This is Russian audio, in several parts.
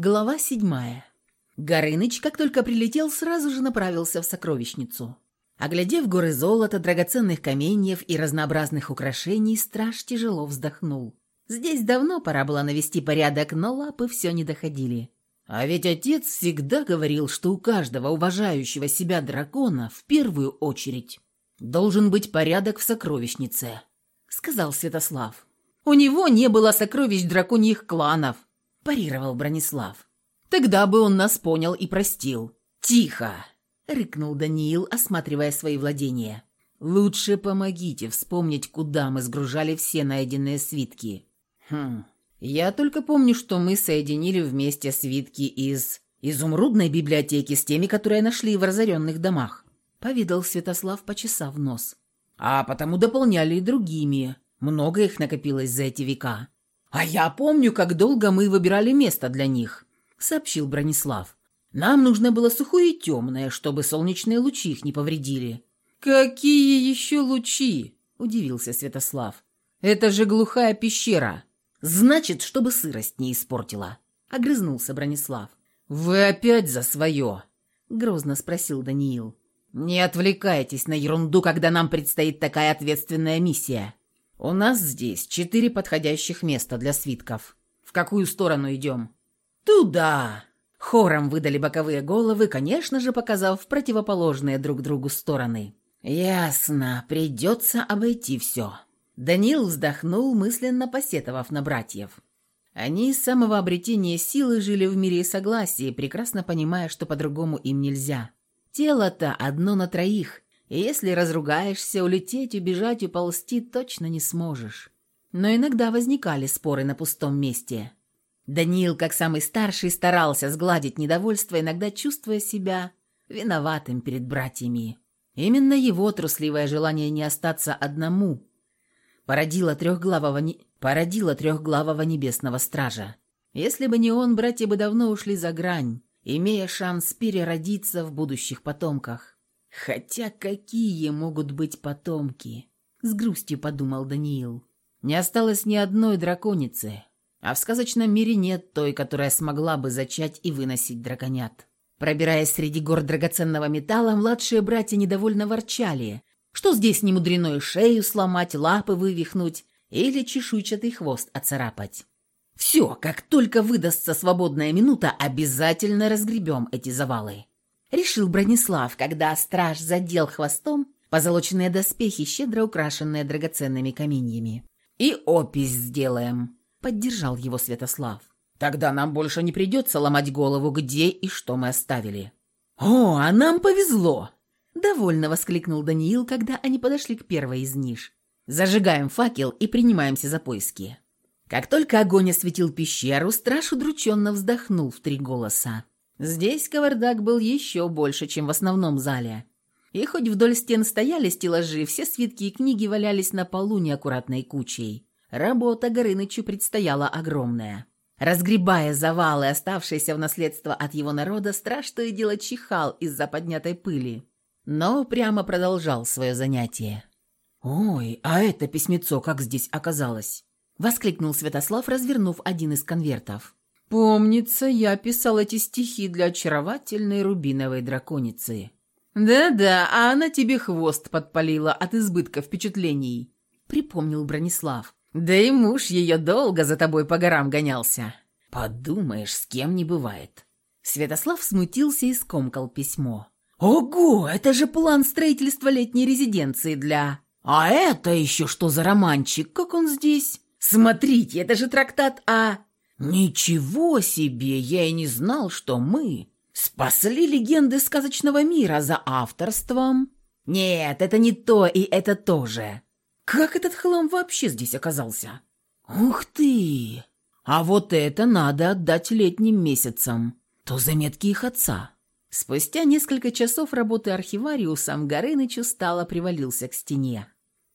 Глава седьмая. Горыныч, как только прилетел, сразу же направился в сокровищницу. Оглядев горы золота, драгоценных каменьев и разнообразных украшений, страж тяжело вздохнул. Здесь давно пора было навести порядок, но лапы все не доходили. А ведь отец всегда говорил, что у каждого уважающего себя дракона в первую очередь должен быть порядок в сокровищнице, сказал Святослав. У него не было сокровищ драконьих кланов, парировал Бронислав. Тогда бы он нас понял и простил. Тихо, рыкнул Даниил, осматривая свои владения. Лучше помогите вспомнить, куда мы сгружали все найденные свитки. Хм. Я только помню, что мы соединили вместе свитки из изумрудной библиотеки с теми, которые нашли в разоренных домах. Повидал Святослав, почесав нос. А потому дополняли и другими. Много их накопилось за эти века. А я помню, как долго мы выбирали место для них, сообщил Бронислав. Нам нужно было сухое и темное, чтобы солнечные лучи их не повредили. Какие еще лучи? удивился Святослав. Это же глухая пещера. Значит, чтобы сырость не испортила, огрызнулся Бронислав. Вы опять за свое? грозно спросил Даниил. Не отвлекайтесь на ерунду, когда нам предстоит такая ответственная миссия. У нас здесь четыре подходящих места для свитков. В какую сторону идем? Туда. Хором выдали боковые головы, конечно же, показав противоположные друг другу стороны. Ясно, придется обойти все. Даниил вздохнул, мысленно посетовав на братьев. Они с самого обретения силы жили в мире согласия, прекрасно понимая, что по-другому им нельзя. Тело-то одно на троих, и если разругаешься, улететь, убежать, уползти точно не сможешь. Но иногда возникали споры на пустом месте. Даниил, как самый старший, старался сгладить недовольство, иногда чувствуя себя виноватым перед братьями. Именно его трусливое желание не остаться одному породило трехглавого, не... породило трехглавого небесного стража. Если бы не он, братья бы давно ушли за грань, имея шанс переродиться в будущих потомках. Хотя какие могут быть потомки? С грустью подумал Даниил. Не осталось ни одной драконицы, а в сказочном мире нет той, которая смогла бы зачать и выносить драконят. Пробираясь среди гор драгоценного металла, младшие братья недовольно ворчали, что здесь не мудрено шею сломать, лапы вывихнуть или чешуйчатый хвост оцарапать. Все, как только выдастся свободная минута, обязательно разгребем эти завалы. Решил Бронислав, когда страж задел хвостом позолоченные доспехи, щедро украшенные драгоценными каменьями. «И опись сделаем», — поддержал его Святослав. «Тогда нам больше не придется ломать голову, где и что мы оставили». «О, а нам повезло!» Довольно воскликнул Даниил, когда они подошли к первой из ниш. Зажигаем факел и принимаемся за поиски. Как только огонь осветил пещеру, страж удрученно вздохнул в три голоса. Здесь кавардак был еще больше, чем в основном зале. И хоть вдоль стен стояли стеллажи, все свитки и книги валялись на полу неаккуратной кучей. Работа Горынычу предстояла огромная. Разгребая завалы, оставшиеся в наследство от его народа, страж то и дело чихал из-за поднятой пыли но прямо продолжал свое занятие. «Ой, а это письмецо как здесь оказалось?» — воскликнул Святослав, развернув один из конвертов. «Помнится, я писал эти стихи для очаровательной рубиновой драконицы». «Да-да, а она тебе хвост подпалила от избытка впечатлений», — припомнил Бронислав. «Да и муж ее долго за тобой по горам гонялся». «Подумаешь, с кем не бывает». Святослав смутился и скомкал письмо. «Ого, это же план строительства летней резиденции для...» «А это еще что за романчик? Как он здесь?» «Смотрите, это же трактат о...» «Ничего себе! Я и не знал, что мы спасли легенды сказочного мира за авторством». «Нет, это не то, и это тоже. Как этот хлам вообще здесь оказался?» «Ух ты! А вот это надо отдать летним месяцам. То заметки их отца». Спустя несколько часов работы архивариусом Горыныч устало привалился к стене.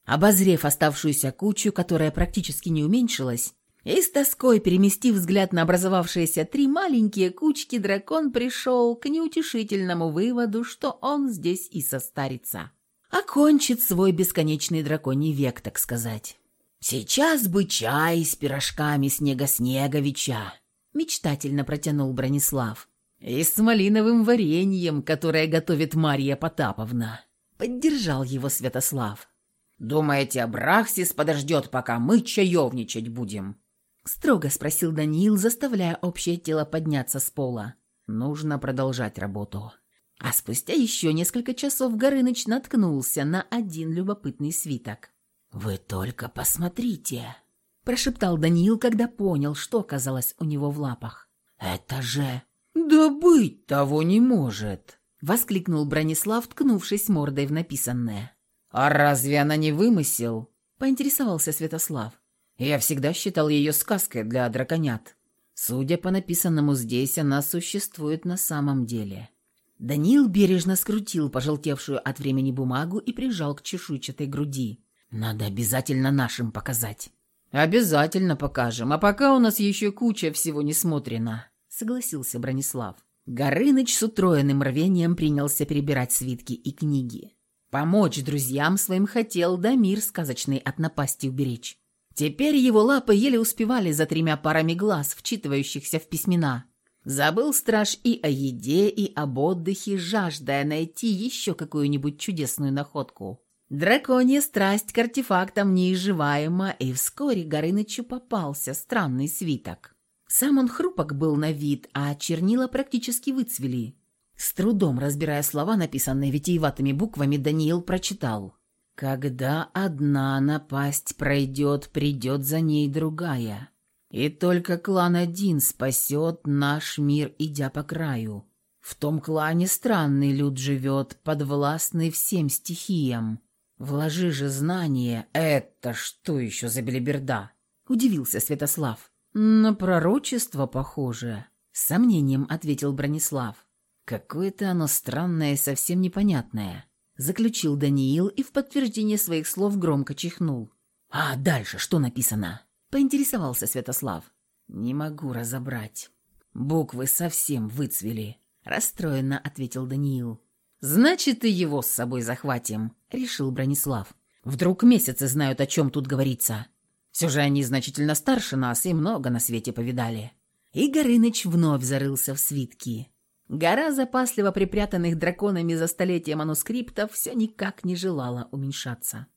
Обозрев оставшуюся кучу, которая практически не уменьшилась, и с тоской переместив взгляд на образовавшиеся три маленькие кучки, дракон пришел к неутешительному выводу, что он здесь и состарится. Окончит свой бесконечный драконий век, так сказать. Сейчас бы чай с пирожками снега-снеговича. – мечтательно протянул Бронислав. «И с малиновым вареньем, которое готовит Марья Потаповна», – поддержал его Святослав. «Думаете, Абрахсис подождет, пока мы чаевничать будем?» Строго спросил Даниил, заставляя общее тело подняться с пола. «Нужно продолжать работу». А спустя еще несколько часов Горыныч наткнулся на один любопытный свиток. «Вы только посмотрите!» – прошептал Даниил, когда понял, что оказалось у него в лапах. «Это же...» «Да быть того не может!» – воскликнул Бронислав, ткнувшись мордой в написанное. «А разве она не вымысел?» – поинтересовался Святослав. «Я всегда считал ее сказкой для драконят. Судя по написанному здесь, она существует на самом деле». Даниил бережно скрутил пожелтевшую от времени бумагу и прижал к чешуйчатой груди. Надо обязательно нашим показать. Обязательно покажем, а пока у нас еще куча всего не смотрена, согласился Бронислав. Горыныч с утроенным рвением принялся перебирать свитки и книги. Помочь друзьям своим хотел, да мир сказочный от напасти уберечь. Теперь его лапы еле успевали за тремя парами глаз, вчитывающихся в письмена. Забыл страж и о еде, и об отдыхе, жаждая найти еще какую-нибудь чудесную находку. Драконья страсть к артефактам неизживаема, и вскоре Горынычу попался странный свиток. Сам он хрупок был на вид, а чернила практически выцвели. С трудом разбирая слова, написанные витиеватыми буквами, Даниил прочитал. «Когда одна напасть пройдет, придет за ней другая. И только клан один спасет наш мир, идя по краю. В том клане странный люд живет, подвластный всем стихиям. «Вложи же знание. Это что еще за белиберда?» – удивился Святослав. «На пророчество похоже», – с сомнением ответил Бронислав. «Какое-то оно странное и совсем непонятное», – заключил Даниил и в подтверждение своих слов громко чихнул. «А дальше что написано?» – поинтересовался Святослав. «Не могу разобрать. Буквы совсем выцвели», – расстроенно ответил Даниил. «Значит, и его с собой захватим», — решил Бронислав. «Вдруг месяцы знают, о чем тут говорится. Все же они значительно старше нас и много на свете повидали». И Горыныч вновь зарылся в свитки. Гора запасливо припрятанных драконами за столетия манускриптов все никак не желала уменьшаться.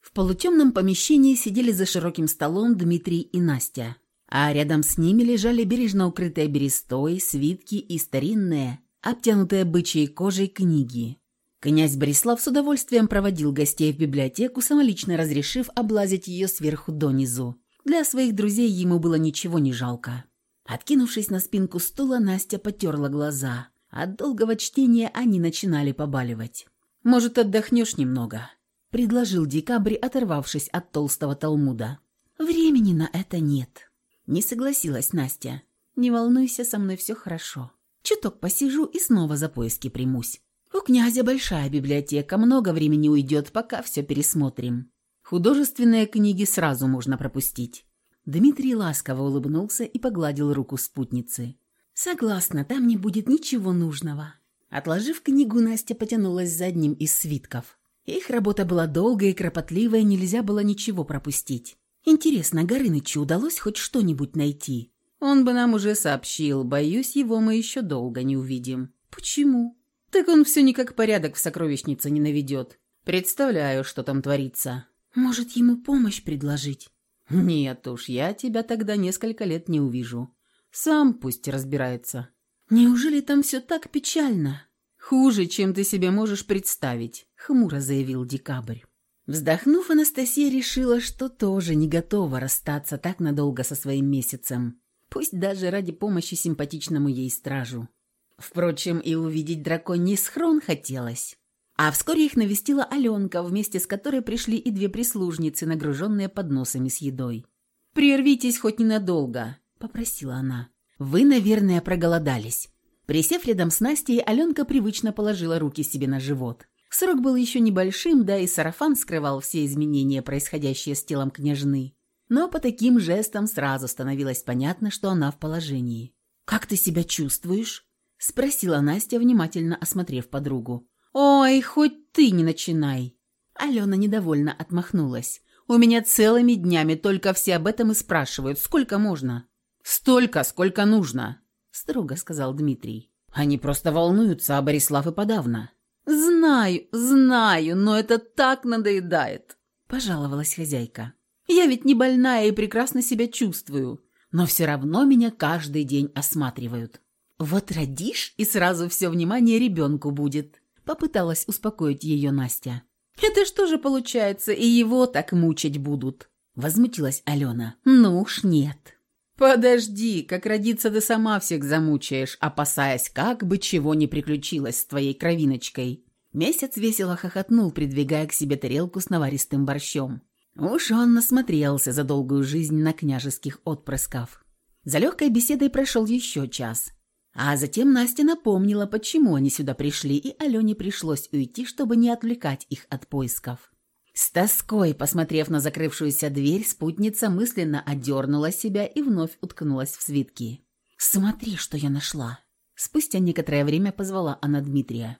В полутемном помещении сидели за широким столом Дмитрий и Настя, а рядом с ними лежали бережно укрытые берестой, свитки и старинные, обтянутые бычьей кожей книги. Князь Борислав с удовольствием проводил гостей в библиотеку, самолично разрешив облазить ее сверху донизу. Для своих друзей ему было ничего не жалко. Откинувшись на спинку стула, Настя потерла глаза. От долгого чтения они начинали побаливать. «Может, отдохнешь немного?» – предложил Декабрь, оторвавшись от толстого Талмуда. «Времени на это нет», – не согласилась Настя. «Не волнуйся, со мной все хорошо». Чуток посижу и снова за поиски примусь. У князя большая библиотека, много времени уйдет, пока все пересмотрим. Художественные книги сразу можно пропустить». Дмитрий ласково улыбнулся и погладил руку спутницы. «Согласна, там не будет ничего нужного». Отложив книгу, Настя потянулась за одним из свитков. Их работа была долгая и кропотливая, нельзя было ничего пропустить. Интересно, Горынычу удалось хоть что-нибудь найти? Он бы нам уже сообщил. Боюсь, его мы еще долго не увидим. Почему? Так он все никак порядок в сокровищнице не наведет. Представляю, что там творится. Может, ему помощь предложить? Нет уж, я тебя тогда несколько лет не увижу. Сам пусть разбирается. Неужели там все так печально? Хуже, чем ты себе можешь представить, хмуро заявил Декабрь. Вздохнув, Анастасия решила, что тоже не готова расстаться так надолго со своим месяцем пусть даже ради помощи симпатичному ей стражу. Впрочем, и увидеть драконий схрон хотелось. А вскоре их навестила Аленка, вместе с которой пришли и две прислужницы, нагруженные подносами с едой. «Прервитесь хоть ненадолго», — попросила она. «Вы, наверное, проголодались». Присев рядом с Настей, Аленка привычно положила руки себе на живот. Срок был еще небольшим, да и сарафан скрывал все изменения, происходящие с телом княжны но по таким жестам сразу становилось понятно, что она в положении. «Как ты себя чувствуешь?» – спросила Настя, внимательно осмотрев подругу. «Ой, хоть ты не начинай!» Алена недовольно отмахнулась. «У меня целыми днями только все об этом и спрашивают, сколько можно?» «Столько, сколько нужно», — строго сказал Дмитрий. «Они просто волнуются, а Борислав и подавно». «Знаю, знаю, но это так надоедает», — пожаловалась хозяйка. «Я ведь не больная и прекрасно себя чувствую, но все равно меня каждый день осматривают. Вот родишь, и сразу все внимание ребенку будет», — попыталась успокоить ее Настя. «Это что же получается, и его так мучить будут?» — возмутилась Алена. «Ну уж нет». «Подожди, как родиться ты сама всех замучаешь, опасаясь, как бы чего не приключилось с твоей кровиночкой». Месяц весело хохотнул, придвигая к себе тарелку с наваристым борщом. Уж он насмотрелся за долгую жизнь на княжеских отпрысков. За легкой беседой прошел еще час. А затем Настя напомнила, почему они сюда пришли, и Алене пришлось уйти, чтобы не отвлекать их от поисков. С тоской, посмотрев на закрывшуюся дверь, спутница мысленно одернула себя и вновь уткнулась в свитки. «Смотри, что я нашла!» Спустя некоторое время позвала она Дмитрия.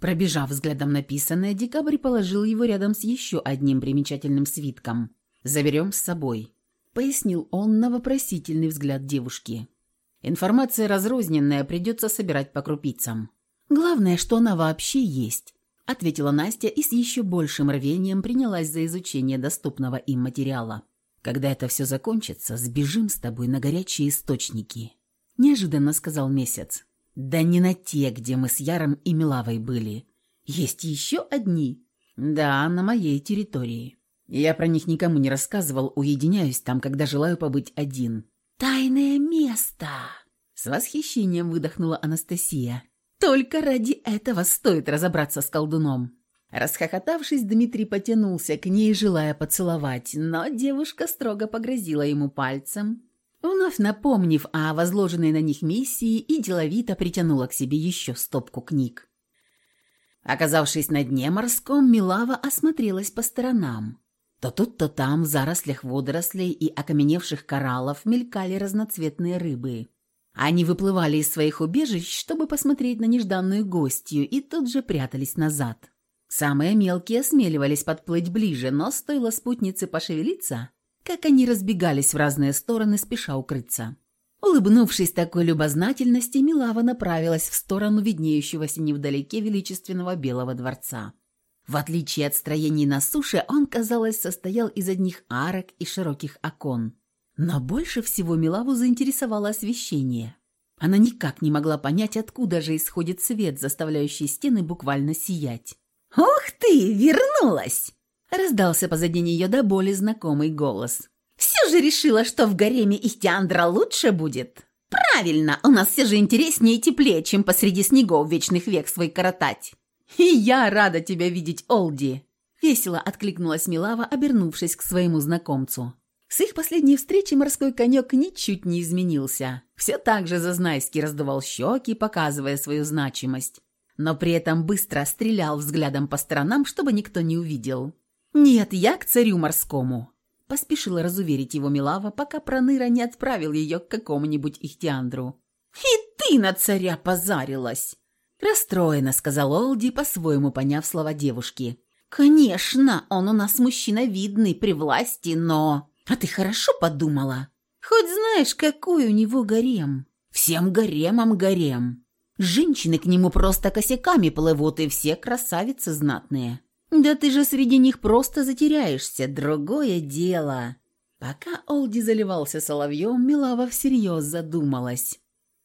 Пробежав взглядом написанное, Декабрь положил его рядом с еще одним примечательным свитком. «Заберем с собой», — пояснил он на вопросительный взгляд девушки. «Информация разрозненная, придется собирать по крупицам. Главное, что она вообще есть ответила Настя и с еще большим рвением принялась за изучение доступного им материала. «Когда это все закончится, сбежим с тобой на горячие источники», – неожиданно сказал Месяц. «Да не на те, где мы с Яром и Милавой были. Есть еще одни?» «Да, на моей территории. Я про них никому не рассказывал, уединяюсь там, когда желаю побыть один». «Тайное место!» – с восхищением выдохнула Анастасия. Только ради этого стоит разобраться с колдуном. Расхохотавшись, Дмитрий потянулся к ней, желая поцеловать, но девушка строго погрозила ему пальцем, вновь напомнив о возложенной на них миссии и деловито притянула к себе еще стопку книг. Оказавшись на дне морском, Милава осмотрелась по сторонам. То тут, то там в зарослях водорослей и окаменевших кораллов мелькали разноцветные рыбы. Они выплывали из своих убежищ, чтобы посмотреть на нежданную гостью, и тут же прятались назад. Самые мелкие осмеливались подплыть ближе, но стоило спутнице пошевелиться, как они разбегались в разные стороны, спеша укрыться. Улыбнувшись такой любознательности, Милава направилась в сторону виднеющегося невдалеке величественного Белого дворца. В отличие от строений на суше, он, казалось, состоял из одних арок и широких окон. Но больше всего Милаву заинтересовало освещение. Она никак не могла понять, откуда же исходит свет, заставляющий стены буквально сиять. «Ух ты, вернулась!» Раздался позади нее до боли знакомый голос. «Все же решила, что в гареме Ихтиандра лучше будет!» «Правильно, у нас все же интереснее и теплее, чем посреди снегов вечных век свой коротать!» «И я рада тебя видеть, Олди!» Весело откликнулась Милава, обернувшись к своему знакомцу. С их последней встречи морской конек ничуть не изменился. Все так же зазнайски раздувал щеки, показывая свою значимость. Но при этом быстро стрелял взглядом по сторонам, чтобы никто не увидел. «Нет, я к царю морскому», – поспешила разуверить его Милава, пока Проныра не отправил ее к какому-нибудь Ихтиандру. «И ты на царя позарилась!» Расстроена, сказал Олди, по-своему поняв слова девушки. «Конечно, он у нас мужчина видный, при власти, но...» А ты хорошо подумала? Хоть знаешь, какой у него гарем? Всем гаремом гарем. Женщины к нему просто косяками плывут, и все красавицы знатные. Да ты же среди них просто затеряешься, другое дело. Пока Олди заливался соловьем, Милава всерьез задумалась.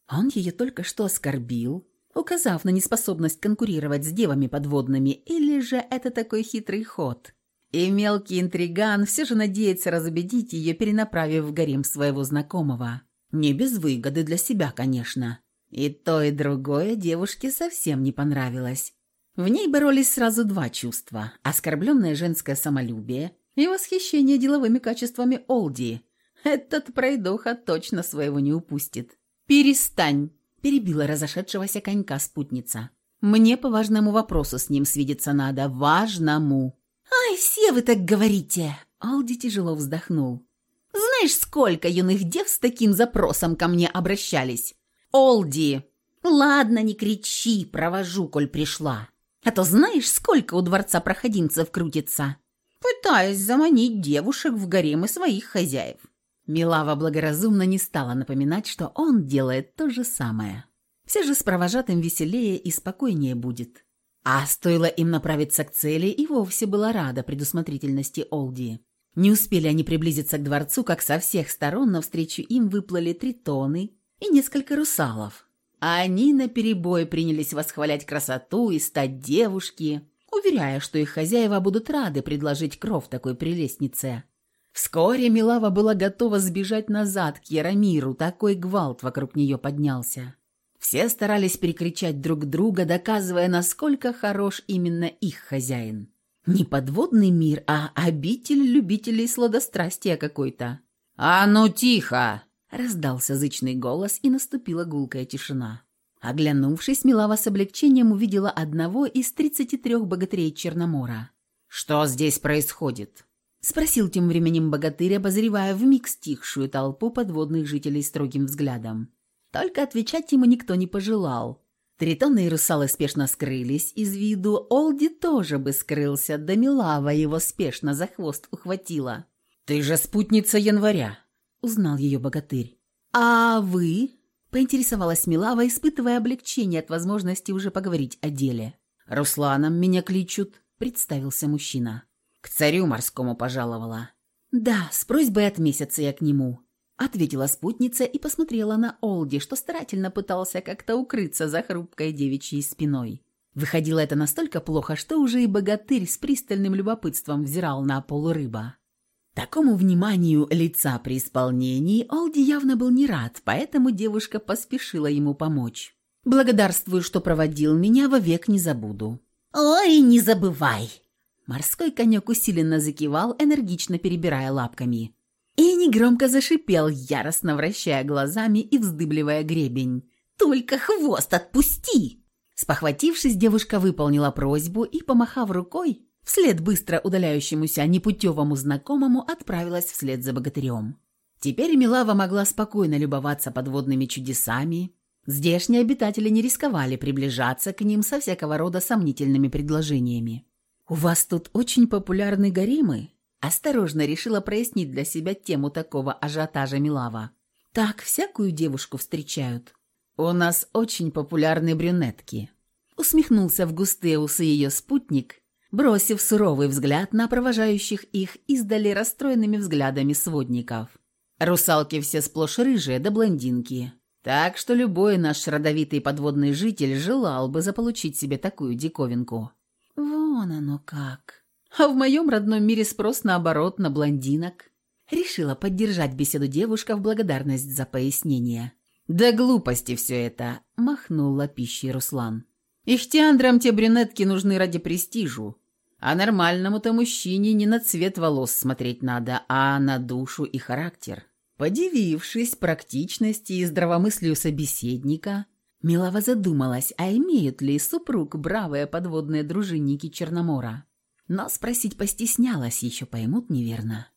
Он ее только что оскорбил, указав на неспособность конкурировать с девами подводными, или же это такой хитрый ход – и мелкий интриган все же надеется разубедить ее, перенаправив в гарем своего знакомого. Не без выгоды для себя, конечно. И то, и другое девушке совсем не понравилось. В ней боролись сразу два чувства – оскорбленное женское самолюбие и восхищение деловыми качествами Олди. Этот пройдоха точно своего не упустит. «Перестань!» – перебила разошедшегося конька спутница. «Мне по важному вопросу с ним свидеться надо. Важному!» «Ай, все вы так говорите!» Алди тяжело вздохнул. «Знаешь, сколько юных дев с таким запросом ко мне обращались?» «Олди!» «Ладно, не кричи, провожу, коль пришла. А то знаешь, сколько у дворца проходимцев крутится?» «Пытаясь заманить девушек в гаремы своих хозяев». Милава благоразумно не стала напоминать, что он делает то же самое. Все же с провожатым веселее и спокойнее будет. А стоило им направиться к цели, и вовсе была рада предусмотрительности Олди. Не успели они приблизиться к дворцу, как со всех сторон навстречу им выплыли тритоны и несколько русалов. А они наперебой принялись восхвалять красоту и стать девушки, уверяя, что их хозяева будут рады предложить кров такой прелестнице. Вскоре Милава была готова сбежать назад к Яромиру, такой гвалт вокруг нее поднялся. Все старались перекричать друг друга, доказывая, насколько хорош именно их хозяин. Не подводный мир, а обитель любителей сладострастия какой-то. «А ну тихо!» — раздался зычный голос, и наступила гулкая тишина. Оглянувшись, Милава с облегчением увидела одного из тридцати трех богатырей Черномора. «Что здесь происходит?» — спросил тем временем богатырь, обозревая вмиг стихшую толпу подводных жителей строгим взглядом. Только отвечать ему никто не пожелал. Тритоны и русалы спешно скрылись из виду, Олди тоже бы скрылся, да Милава его спешно за хвост ухватила. «Ты же спутница января», — узнал ее богатырь. «А вы?» — поинтересовалась Милава, испытывая облегчение от возможности уже поговорить о деле. «Русланом меня кличут», — представился мужчина. «К царю морскому пожаловала». «Да, с просьбой от месяца я к нему», ответила спутница и посмотрела на Олди, что старательно пытался как-то укрыться за хрупкой девичьей спиной. Выходило это настолько плохо, что уже и богатырь с пристальным любопытством взирал на полурыба. Такому вниманию лица при исполнении Олди явно был не рад, поэтому девушка поспешила ему помочь. «Благодарствую, что проводил меня, вовек не забуду». «Ой, не забывай!» Морской конек усиленно закивал, энергично перебирая лапками и негромко зашипел, яростно вращая глазами и вздыбливая гребень. «Только хвост отпусти!» Спохватившись, девушка выполнила просьбу и, помахав рукой, вслед быстро удаляющемуся непутевому знакомому отправилась вслед за богатырем. Теперь Милава могла спокойно любоваться подводными чудесами. Здешние обитатели не рисковали приближаться к ним со всякого рода сомнительными предложениями. «У вас тут очень популярны гаремы?» Осторожно решила прояснить для себя тему такого ажиотажа Милава. Так всякую девушку встречают. У нас очень популярны брюнетки. Усмехнулся в густые усы ее спутник, бросив суровый взгляд на провожающих их издали расстроенными взглядами сводников. Русалки все сплошь рыжие да блондинки. Так что любой наш родовитый подводный житель желал бы заполучить себе такую диковинку. Вон оно как. А в моем родном мире спрос наоборот на блондинок. Решила поддержать беседу девушка в благодарность за пояснение. «Да глупости все это!» – махнул лапищей Руслан. «Ихтиандрам те брюнетки нужны ради престижу. А нормальному-то мужчине не на цвет волос смотреть надо, а на душу и характер». Подивившись практичности и здравомыслию собеседника, Милова задумалась, а имеют ли супруг бравые подводные дружинники Черномора но спросить постеснялась, еще поймут неверно.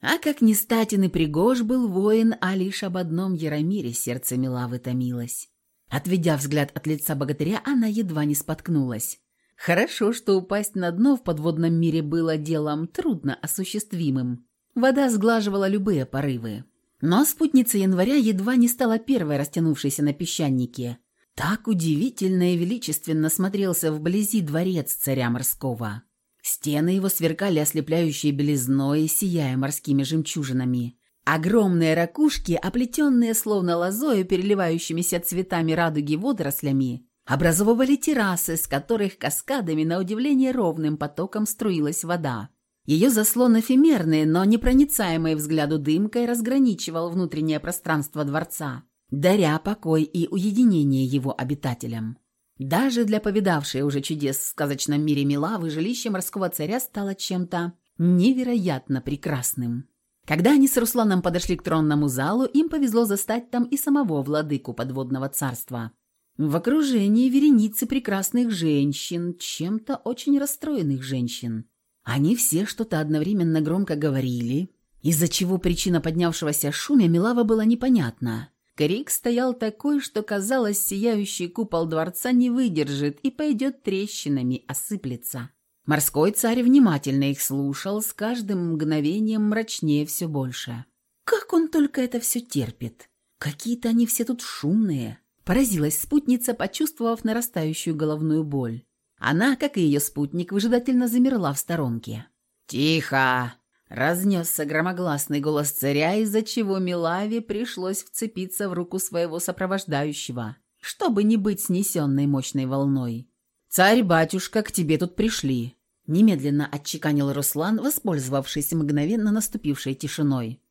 А как ни статен и пригож был воин, а лишь об одном Яромире сердце Милавы томилось. Отведя взгляд от лица богатыря, она едва не споткнулась. Хорошо, что упасть на дно в подводном мире было делом трудно осуществимым. Вода сглаживала любые порывы. Но спутница января едва не стала первой растянувшейся на песчанике. Так удивительно и величественно смотрелся вблизи дворец царя морского. Стены его сверкали ослепляющей белизной, сияя морскими жемчужинами. Огромные ракушки, оплетенные словно лозою, переливающимися цветами радуги водорослями, образовывали террасы, с которых каскадами на удивление ровным потоком струилась вода. Ее заслон эфемерный, но непроницаемый взгляду дымкой разграничивал внутреннее пространство дворца, даря покой и уединение его обитателям. Даже для повидавшей уже чудес в сказочном мире Милавы жилище морского царя стало чем-то невероятно прекрасным. Когда они с Русланом подошли к тронному залу, им повезло застать там и самого владыку подводного царства. В окружении вереницы прекрасных женщин, чем-то очень расстроенных женщин. Они все что-то одновременно громко говорили, из-за чего причина поднявшегося шума Милава была непонятна. Крик стоял такой, что, казалось, сияющий купол дворца не выдержит и пойдет трещинами, осыплется. Морской царь внимательно их слушал, с каждым мгновением мрачнее все больше. Как он только это все терпит? Какие-то они все тут шумные. Поразилась спутница, почувствовав нарастающую головную боль. Она, как и ее спутник, выжидательно замерла в сторонке. «Тихо!» – разнесся громогласный голос царя, из-за чего Милаве пришлось вцепиться в руку своего сопровождающего, чтобы не быть снесенной мощной волной. «Царь-батюшка, к тебе тут пришли!» – немедленно отчеканил Руслан, воспользовавшись мгновенно наступившей тишиной.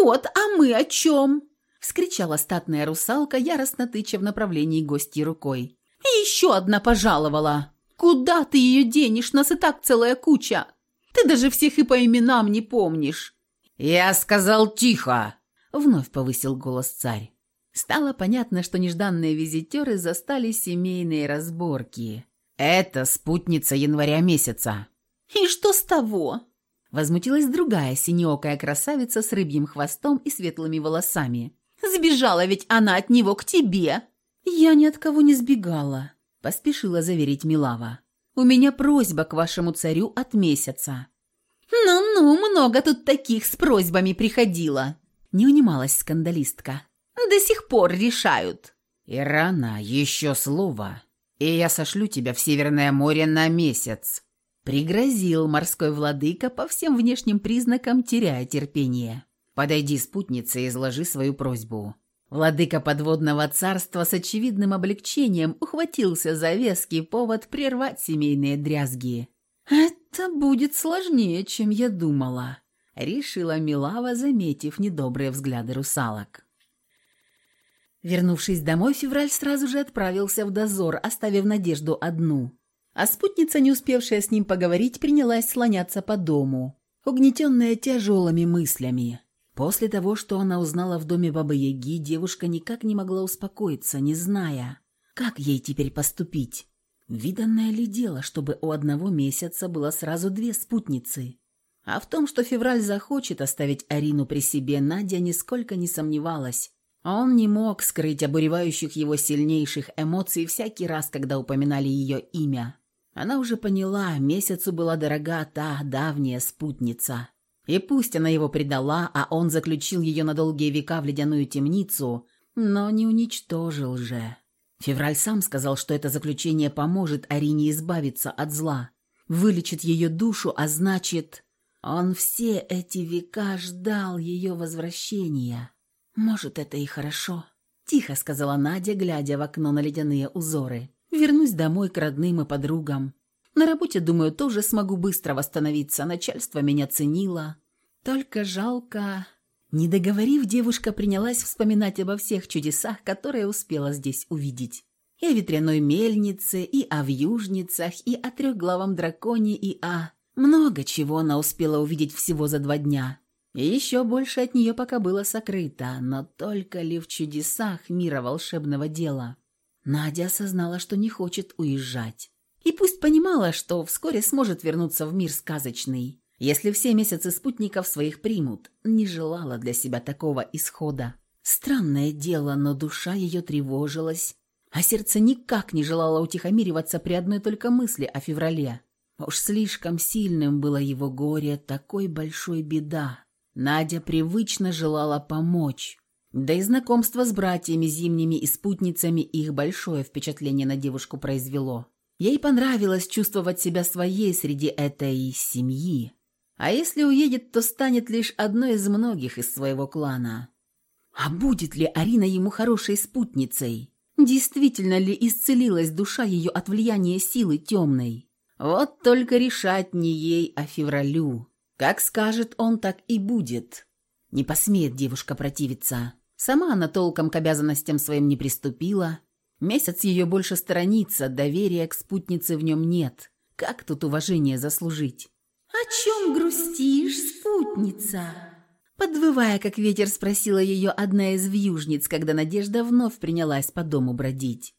«Вот, а мы о чем?» – вскричала статная русалка, яростно тыча в направлении гостей рукой. «Еще одна пожаловала! Куда ты ее денешь? Нас и так целая куча! Ты даже всех и по именам не помнишь!» «Я сказал тихо!» – вновь повысил голос царь. Стало понятно, что нежданные визитеры застали семейные разборки. «Это спутница января месяца». «И что с того?» Возмутилась другая синеокая красавица с рыбьим хвостом и светлыми волосами. «Сбежала ведь она от него к тебе!» «Я ни от кого не сбегала», – поспешила заверить Милава. «У меня просьба к вашему царю от месяца». «Ну-ну, много тут таких с просьбами приходило», – не унималась скандалистка. «До сих пор решают». «Ирана, еще слово, и я сошлю тебя в Северное море на месяц», Пригрозил морской владыка по всем внешним признакам, теряя терпение. «Подойди, спутница, и изложи свою просьбу». Владыка подводного царства с очевидным облегчением ухватился за веский повод прервать семейные дрязги. «Это будет сложнее, чем я думала», — решила Милава, заметив недобрые взгляды русалок. Вернувшись домой, Февраль сразу же отправился в дозор, оставив Надежду одну. А спутница, не успевшая с ним поговорить, принялась слоняться по дому, угнетенная тяжелыми мыслями. После того, что она узнала в доме Бабы-Яги, девушка никак не могла успокоиться, не зная, как ей теперь поступить. Виданное ли дело, чтобы у одного месяца было сразу две спутницы? А в том, что Февраль захочет оставить Арину при себе, Надя нисколько не сомневалась. Он не мог скрыть обуревающих его сильнейших эмоций всякий раз, когда упоминали ее имя. Она уже поняла, месяцу была дорога та давняя спутница. И пусть она его предала, а он заключил ее на долгие века в ледяную темницу, но не уничтожил же. Февраль сам сказал, что это заключение поможет Арине избавиться от зла, вылечит ее душу, а значит, он все эти века ждал ее возвращения. Может, это и хорошо. Тихо сказала Надя, глядя в окно на ледяные узоры. Вернусь домой к родным и подругам. На работе, думаю, тоже смогу быстро восстановиться. Начальство меня ценило. Только жалко... Не договорив, девушка принялась вспоминать обо всех чудесах, которые успела здесь увидеть. И о ветряной мельнице, и о вьюжницах, и о трехглавом драконе, и о... Много чего она успела увидеть всего за два дня. И еще больше от нее пока было сокрыто, но только ли в чудесах мира волшебного дела. Надя осознала, что не хочет уезжать. И пусть понимала, что вскоре сможет вернуться в мир сказочный, если все месяцы спутников своих примут, не желала для себя такого исхода. Странное дело, но душа ее тревожилась, а сердце никак не желало утихомириваться при одной только мысли о феврале. Уж слишком сильным было его горе, такой большой беда. Надя привычно желала помочь, да и знакомство с братьями зимними и спутницами их большое впечатление на девушку произвело. Ей понравилось чувствовать себя своей среди этой семьи. А если уедет, то станет лишь одной из многих из своего клана. А будет ли Арина ему хорошей спутницей? Действительно ли исцелилась душа ее от влияния силы темной? Вот только решать не ей, а февралю. Как скажет он, так и будет. Не посмеет девушка противиться. Сама она толком к обязанностям своим не приступила. Месяц ее больше сторонится, доверия к спутнице в нем нет. Как тут уважение заслужить? «О чем грустишь, спутница?» Подвывая, как ветер, спросила ее одна из вьюжниц, когда Надежда вновь принялась по дому бродить.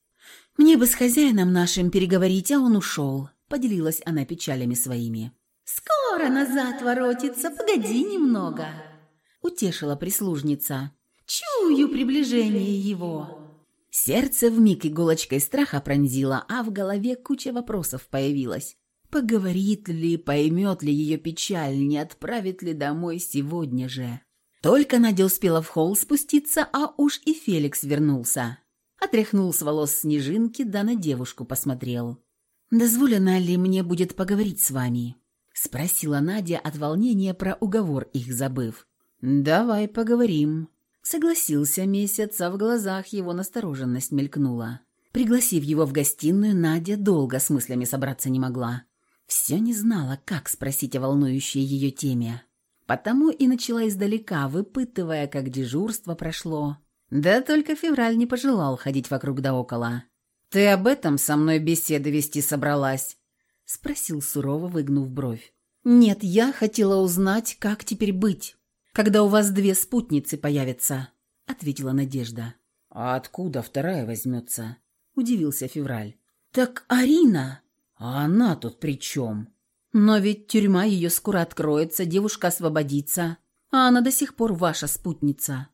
«Мне бы с хозяином нашим переговорить, а он ушел», — поделилась она печалями своими. «Скоро назад воротится, погоди немного», — утешила прислужница. Чую приближение его. Сердце вмиг иголочкой страха пронзило, а в голове куча вопросов появилась. Поговорит ли, поймет ли ее печаль, не отправит ли домой сегодня же? Только Надя успела в холл спуститься, а уж и Феликс вернулся. Отряхнул с волос снежинки, да на девушку посмотрел. «Дозволено ли мне будет поговорить с вами?» — спросила Надя от волнения про уговор их забыв. «Давай поговорим», — согласился месяц, а в глазах его настороженность мелькнула. Пригласив его в гостиную, Надя долго с мыслями собраться не могла. Все не знала, как спросить о волнующей ее теме. Потому и начала издалека, выпытывая, как дежурство прошло. Да только февраль не пожелал ходить вокруг да около. «Ты об этом со мной беседы вести собралась?» — спросил сурово, выгнув бровь. «Нет, я хотела узнать, как теперь быть, когда у вас две спутницы появятся», — ответила Надежда. «А откуда вторая возьмется?» — удивился Февраль. «Так Арина...» «А она тут при чем?» «Но ведь тюрьма ее скоро откроется, девушка освободится, а она до сих пор ваша спутница».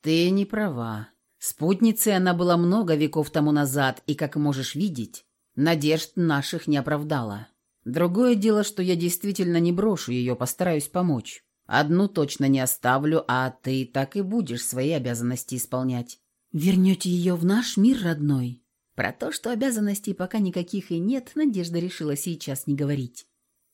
«Ты не права. Спутницей она была много веков тому назад, и, как можешь видеть, надежд наших не оправдала. Другое дело, что я действительно не брошу ее, постараюсь помочь. Одну точно не оставлю, а ты так и будешь свои обязанности исполнять». «Вернете ее в наш мир родной?» Про то, что обязанностей пока никаких и нет, Надежда решила сейчас не говорить.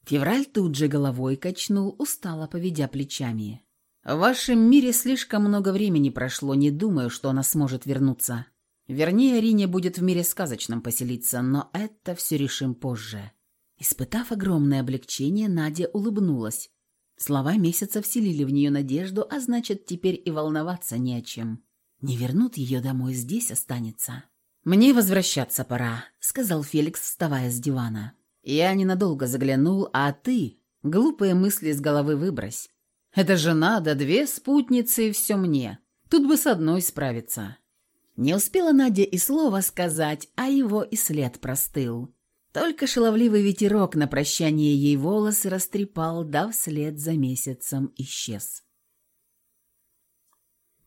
Февраль тут же головой качнул, устало поведя плечами. «В вашем мире слишком много времени прошло, не думаю, что она сможет вернуться. Вернее, Арине будет в мире сказочном поселиться, но это все решим позже». Испытав огромное облегчение, Надя улыбнулась. Слова месяца вселили в нее надежду, а значит, теперь и волноваться не о чем. Не вернут ее домой, здесь останется. «Мне возвращаться пора», — сказал Феликс, вставая с дивана. «Я ненадолго заглянул, а ты глупые мысли с головы выбрось. Это же надо, две спутницы и все мне. Тут бы с одной справиться». Не успела Надя и слова сказать, а его и след простыл. Только шаловливый ветерок на прощание ей волосы растрепал, да вслед за месяцем исчез.